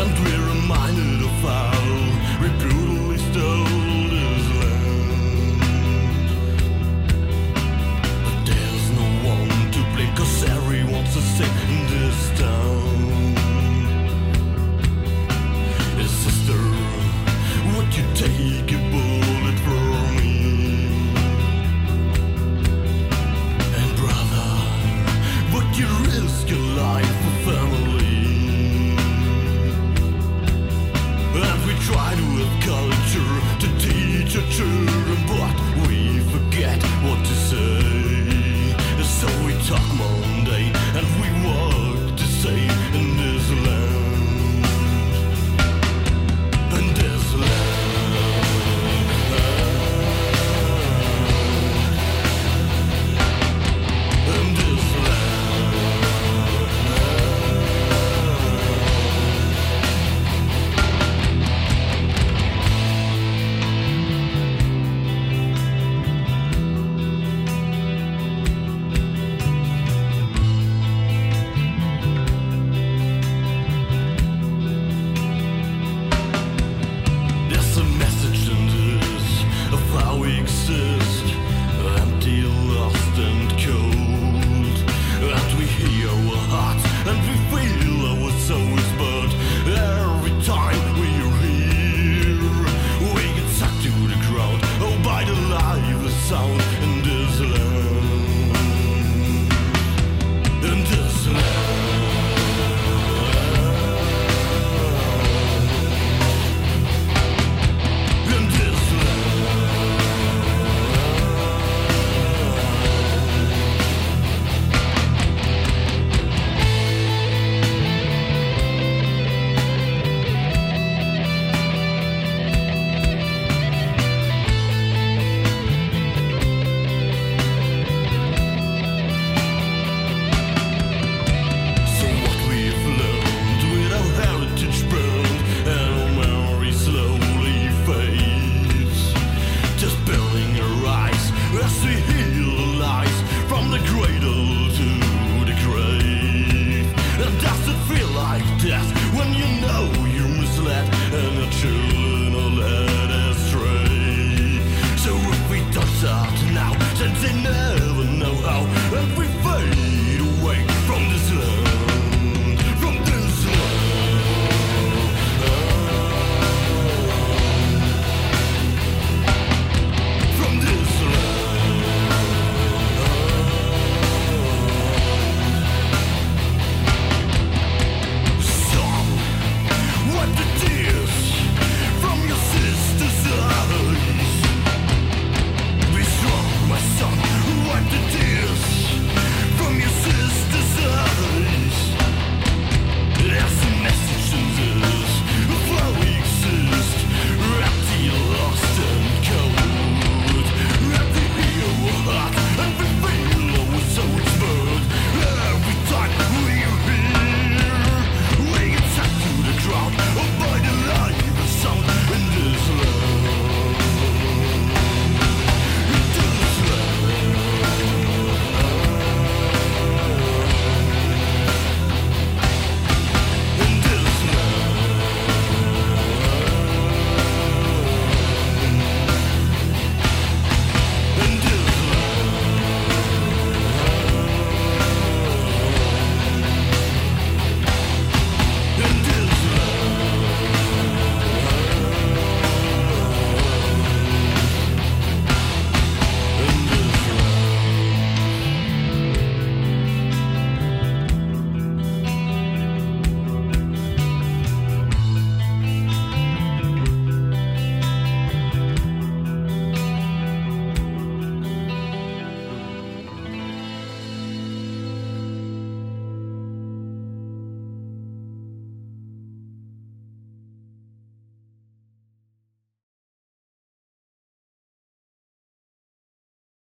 and we're reminded of how brutally stole land. But there's no one to the same in this town. Sister, would you take it? when you know you misled and are true.